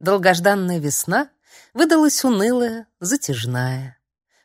Долгожданная весна выдалась унылая, затяжная.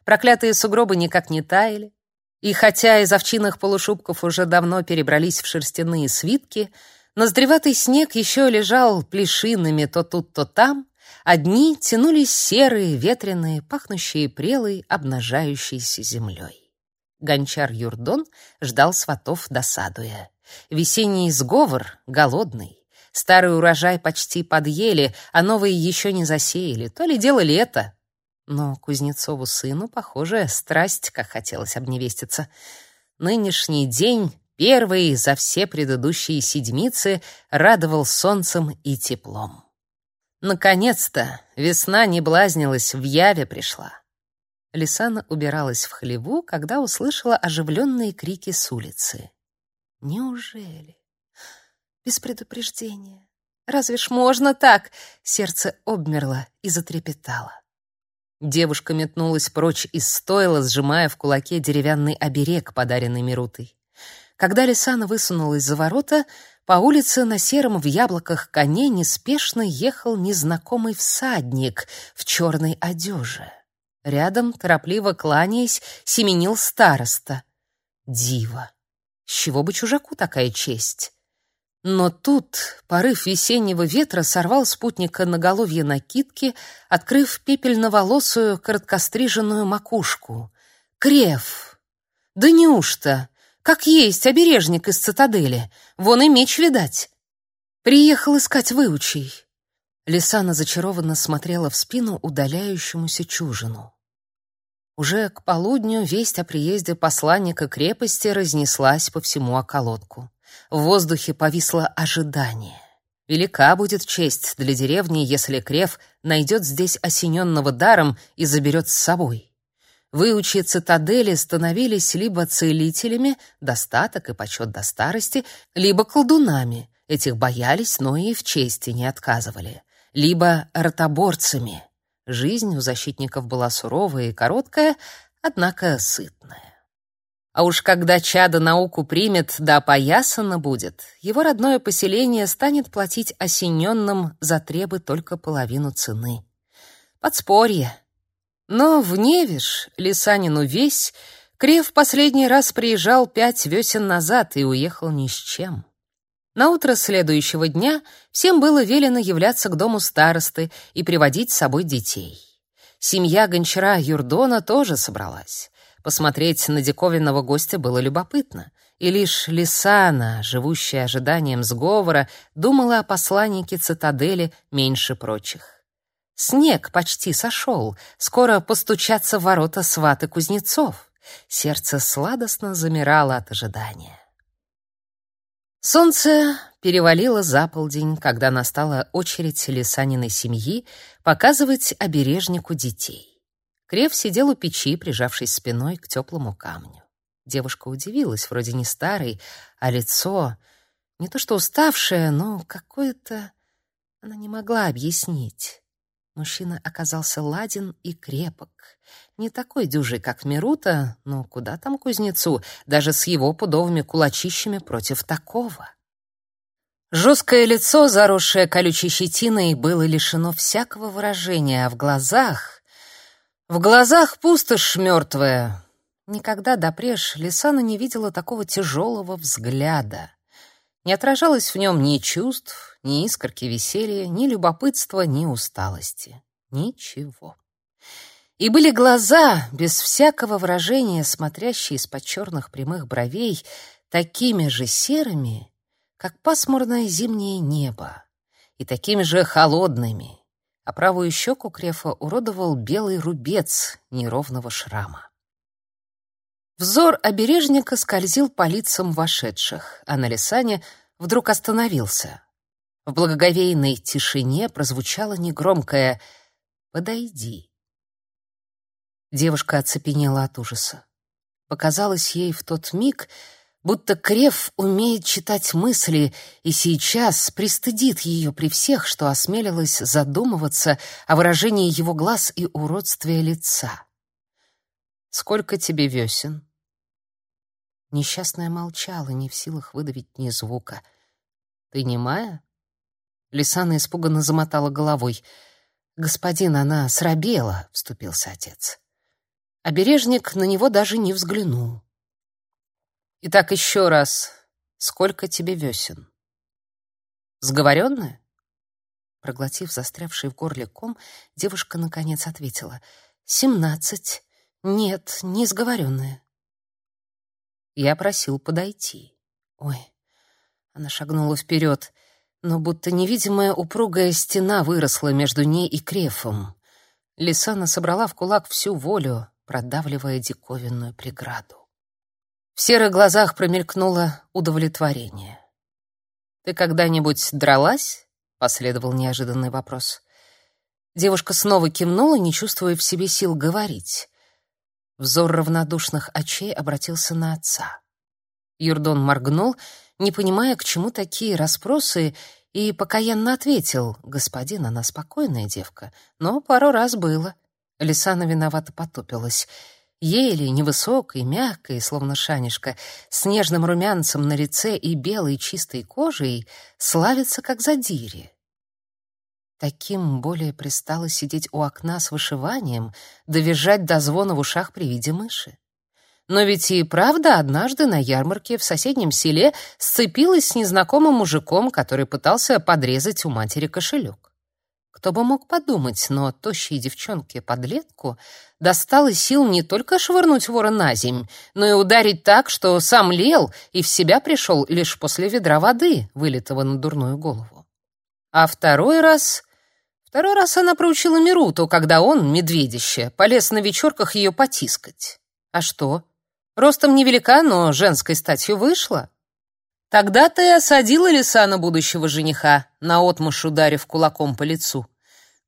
Проклятые сугробы никак не таяли, и хотя из овчинных полушубков уже давно перебрались в шерстяные свитки, ноздреватый снег еще лежал плешинами то тут, то там, а дни тянулись серые, ветреные, пахнущие прелой, обнажающейся землей. Гончар Юрдон ждал сватов, досадуя. Весенний сговор, голодный. Старый урожай почти подъели, а новые еще не засеяли. То ли дело лето. Но Кузнецову сыну, похоже, страсть, как хотелось обневеститься. Нынешний день, первый за все предыдущие седмицы, радовал солнцем и теплом. Наконец-то весна не блазнилась, в яве пришла. Лисана убиралась в хлеву, когда услышала оживленные крики с улицы. Неужели? Без предупреждения. Разве ж можно так? Сердце обмерло и затрепетало. Девушка метнулась прочь из стойла, сжимая в кулаке деревянный оберег, подаренный Мирутой. Когда Лисана высунулась за ворота, по улице на сером в яблоках коне неспешно ехал незнакомый всадник в черной одежде. Рядом, торопливо кланяясь, семенил староста. Дива. С чего бы чужаку такая честь? Но тут порыв весеннего ветра сорвал спутника на головье накидки, открыв пепельноволосую короткостриженную макушку. Крев! Да неужто? Как есть обережник из цитадели. Вон и меч видать. Приехал искать выучей. Лисана зачарованно смотрела в спину удаляющемуся чужину. Уже к полудню весть о приезде посланника крепости разнеслась по всему околотку. В воздухе повисло ожидание. Велика будет честь для деревни, если Крев найдет здесь осененного даром и заберет с собой. Выучи цитадели становились либо целителями, достаток и почет до старости, либо колдунами, этих боялись, но и в чести не отказывали, либо ротоборцами. Жизнь у защитников была суровая и короткая, однако сытная. А уж когда чадо науку примет да опоясано будет, его родное поселение станет платить осененным за требы только половину цены. Подспорье, но в Невиш, Лисанину весь, Крев последний раз приезжал пять весен назад и уехал ни с чем. На утро следующего дня всем было велено являться к дому старосты и приводить с собой детей. Семья гончара Юрдона тоже собралась. Посмотреть на диковинного гостя было любопытно, и лишь Лисана, живущая ожиданием сговора, думала о посланнике цитадели меньше прочих. Снег почти сошел, скоро постучатся в ворота сваты кузнецов. Сердце сладостно замирало от ожидания. Солнце перевалило за полдень, когда настала очередь Лисаниной семьи показывать обережнику детей. Крев сидел у печи, прижавшись спиной к теплому камню. Девушка удивилась, вроде не старый, а лицо не то что уставшее, но какое-то она не могла объяснить. Мужчина оказался ладен и крепок. Не такой дюжий, как Мирута, но куда там кузнецу, даже с его пудовыми кулачищами против такого. Жесткое лицо, заросшее колючей щетиной, было лишено всякого выражения, а в глазах... В глазах пустошь мертвая. Никогда допреж Лисана не видела такого тяжелого взгляда. Не отражалось в нем ни чувств, ни искорки веселья, ни любопытства, ни усталости. Ничего. И были глаза, без всякого выражения, смотрящие из-под черных прямых бровей, такими же серыми, как пасмурное зимнее небо, и такими же холодными, а правую щеку Крефа уродовал белый рубец неровного шрама. Взор обережника скользил по лицам вошедших, а на Лисане вдруг остановился. В благоговейной тишине прозвучало негромкое «Подойди». Девушка оцепенела от ужаса. Показалось ей в тот миг, будто Крев умеет читать мысли и сейчас пристыдит ее при всех, что осмелилась задумываться о выражении его глаз и уродстве лица. «Сколько тебе весен?» Несчастная молчала, не в силах выдавить ни звука. «Ты немая?» Лисана испуганно замотала головой. «Господин, она срабела», — вступился отец. Обережник на него даже не взглянул. «Итак, еще раз. Сколько тебе весен?» «Сговоренная?» Проглотив застрявший в горле ком, девушка наконец ответила. «Семнадцать. Нет, не сговоренная». Я просил подойти. Ой, она шагнула вперед, но будто невидимая упругая стена выросла между ней и крефом. Лисана собрала в кулак всю волю, продавливая диковинную преграду. В серых глазах промелькнуло удовлетворение. «Ты когда-нибудь дралась?» — последовал неожиданный вопрос. Девушка снова кивнула, не чувствуя в себе сил говорить. Взор равнодушных очей обратился на отца. Юрдон моргнул, не понимая, к чему такие расспросы, и покаянно ответил, «Господин, она спокойная девка, но пару раз было». Лисана виновато потупилась. Еле, невысокой, мягкой, словно шанишка, с нежным румянцем на лице и белой чистой кожей, славится как задире. Таким более пристало сидеть у окна с вышиванием, довизжать до звона в ушах при виде мыши. Но ведь и правда однажды на ярмарке в соседнем селе сцепилась с незнакомым мужиком, который пытался подрезать у матери кошелек. Кто бы мог подумать, но тощей девчонке-подлетку достало сил не только швырнуть вора на земь, но и ударить так, что сам лел и в себя пришел лишь после ведра воды, вылитого на дурную голову. А второй раз Второй раз она проучила Мируту, когда он, медведище, полез на вечерках ее потискать. А что? Ростом невелика, но женской статью вышла. Тогда ты и осадила Лисана будущего жениха, наотмашь ударив кулаком по лицу.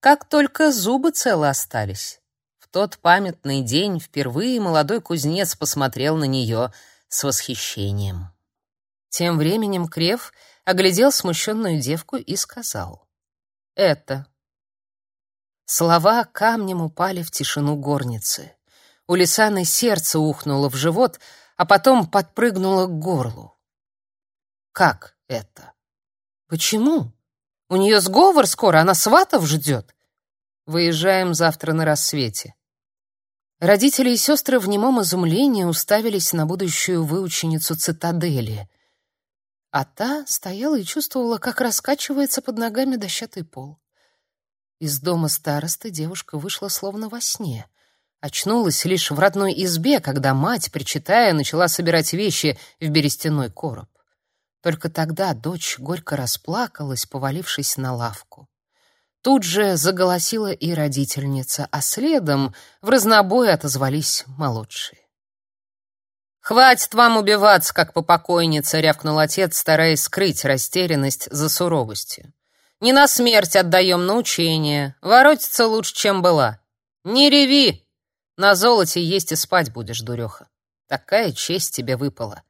Как только зубы целы остались. В тот памятный день впервые молодой кузнец посмотрел на нее с восхищением. Тем временем Крев оглядел смущенную девку и сказал. «Это Слова камнем упали в тишину горницы. У Лисаны сердце ухнуло в живот, а потом подпрыгнуло к горлу. Как это? Почему? У нее сговор скоро, она сватов ждет. Выезжаем завтра на рассвете. Родители и сестры в немом изумлении уставились на будущую выученицу цитадели. А та стояла и чувствовала, как раскачивается под ногами дощатый пол. Из дома старосты девушка вышла словно во сне. Очнулась лишь в родной избе, когда мать, причитая, начала собирать вещи в берестяной короб. Только тогда дочь горько расплакалась, повалившись на лавку. Тут же заголосила и родительница, а следом в разнобой отозвались молодшие. «Хватит вам убиваться, как по покойнице!» — рявкнул отец, стараясь скрыть растерянность за суровостью. Не на смерть отдаем, на учение. Воротиться лучше, чем была. Не реви! На золоте есть и спать будешь, дуреха. Такая честь тебе выпала.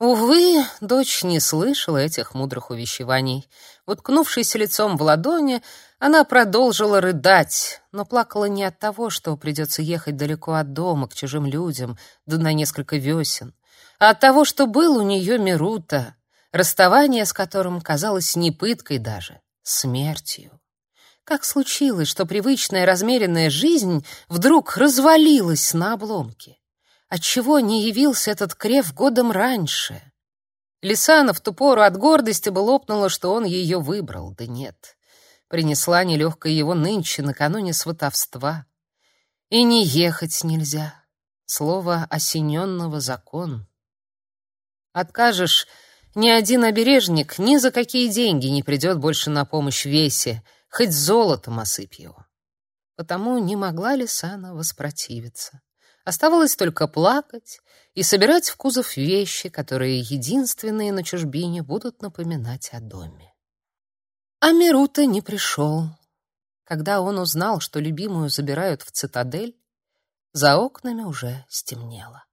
Увы, дочь не слышала этих мудрых увещеваний. Уткнувшись лицом в ладони, она продолжила рыдать, но плакала не от того, что придется ехать далеко от дома, к чужим людям, да на несколько весен, а от того, что был у нее Мирута, расставание с которым казалось не пыткой даже, смертью. Как случилось, что привычная размеренная жизнь вдруг развалилась на обломки? Отчего не явился этот крев годом раньше? Лисана в ту пору от гордости бы лопнула, что он ее выбрал, да нет. Принесла нелегкая его нынче, накануне сватовства. И не ехать нельзя. Слово осененного закон. Откажешь ни один обережник ни за какие деньги не придет больше на помощь Весе, хоть золотом осыпь его. Потому не могла Лисана воспротивиться. Оставалось только плакать и собирать в кузов вещи, которые единственные на чужбине будут напоминать о доме. А Мирута не пришел. Когда он узнал, что любимую забирают в цитадель, за окнами уже стемнело.